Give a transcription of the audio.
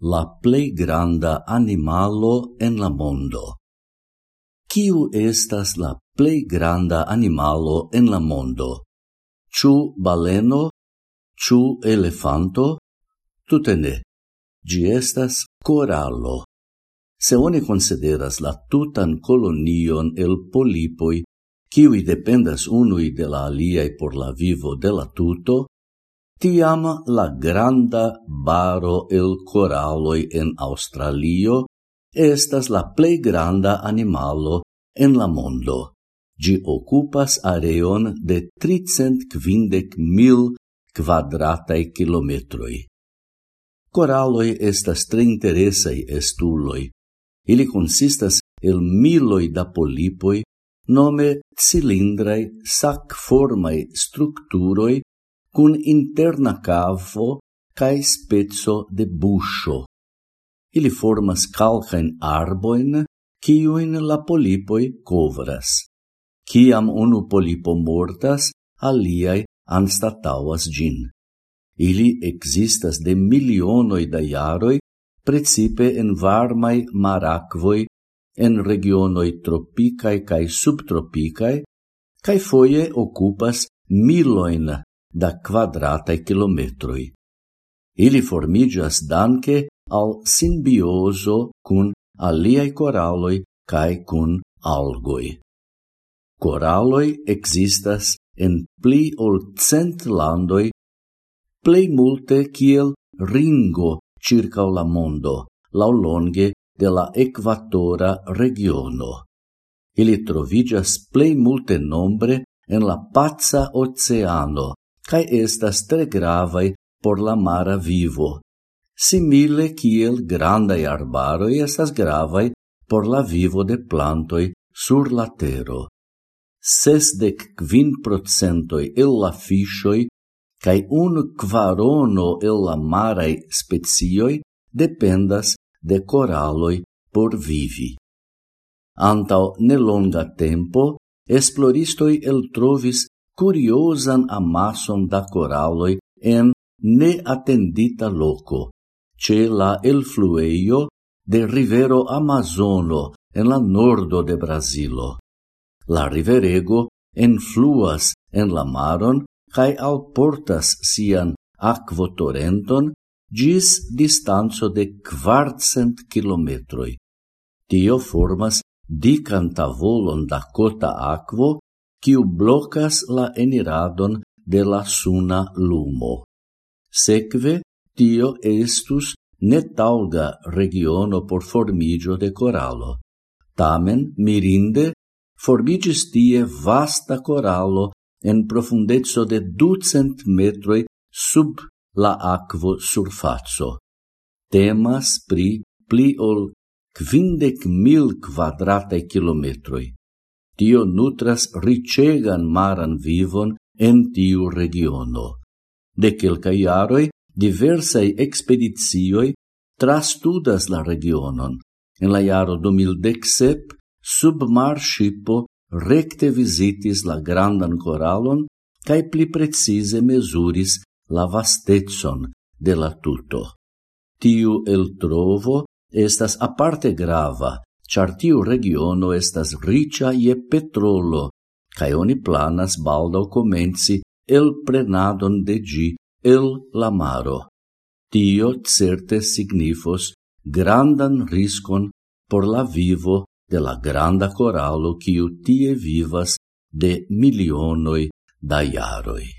la plei granda animalo en la mondo. Kiu estas la plei granda animalo en la mondo? Ĉu baleno? Ĉu elefanto? Tutene. Gi estas corallo. Se oni consideras la tutan colonion el polipoi, kiui dependas unui de la aliai por la vivo de la tuto, Tiam la granda baro el coralloi en Australio estas la plej granda animalo en la mondo. Gi occupas areon de 350 mil quadratai kilometroi. Coralloi estas tre interesai estuloi. Ili consistas el miloi da polipoi, nome cilindrai, sac-formai structuroi cun interna cavo cae spezzo de buscio. Ili formas calcain arboin, ciuin la polipoi covras. Ciam unu polipo mortas, aliai anstatauas gin. Ili existas de milionoi da iaroi, precipe en varmai maracvoi, en regionoi tropicae cae subtropicae, cae foie ocupas miloin da quadratae kilometroi. Ili formigas danke al simbioso cun aliai coralloi cae cun algoi. Coralloi existas en pli ol cent landoi, plei multe kiel ringo circa la mondo, laulonge de la equatora regiono. Ili trovigas plei multe nombre en la pazza oceano, cae estas tre gravae por la mara vivo. Simile kiel grandai arbaroi estas gravae por la vivo de plantoi sur la tero. Sesdec quin procentoi el la fishoi cae un quarono el la marai spezioi dependas de coraloi por vivi. Antau nelonga tempo, esploristoi el trovis curiosan amasson da coralloi en neatendita loco, ce la elflueio de rivero Amazono en la nordo de Brasilo. La riverego enfluas en la maron cae alportas sian aquotorenton gis distanzo de quartcent kilometroi. Tio formas dicanta volon da cota aquo quiu blocas la eniradon de la suna lumo. Secve, tio estus netauga regiono por formigio de coralo. Tamen, mirinde, formigis tie vasta coralo en profundezzo de ducent metroi sub la aquo surfazzo. Temas pri pli ol quindec mil quadratae kilometroi tio nutras ricegan maran vivon en tiu regiono. De quelcae iaroi, diversai expedizioi trastudas la regionon. En la iaro 2017, submar shipo recte visitis la grandan coralon cae pli precise mesuris la vastetson de la tuto. Tiu el trovo estas aparte grava, char tiu regiono estas ricia je petrolo, cae oni planas baldo comenci el prenadon de gi el la maro. Tio certe signifos grandan riscon por la vivo de la granda coralo quiu tie vivas de milionoi da iaroi.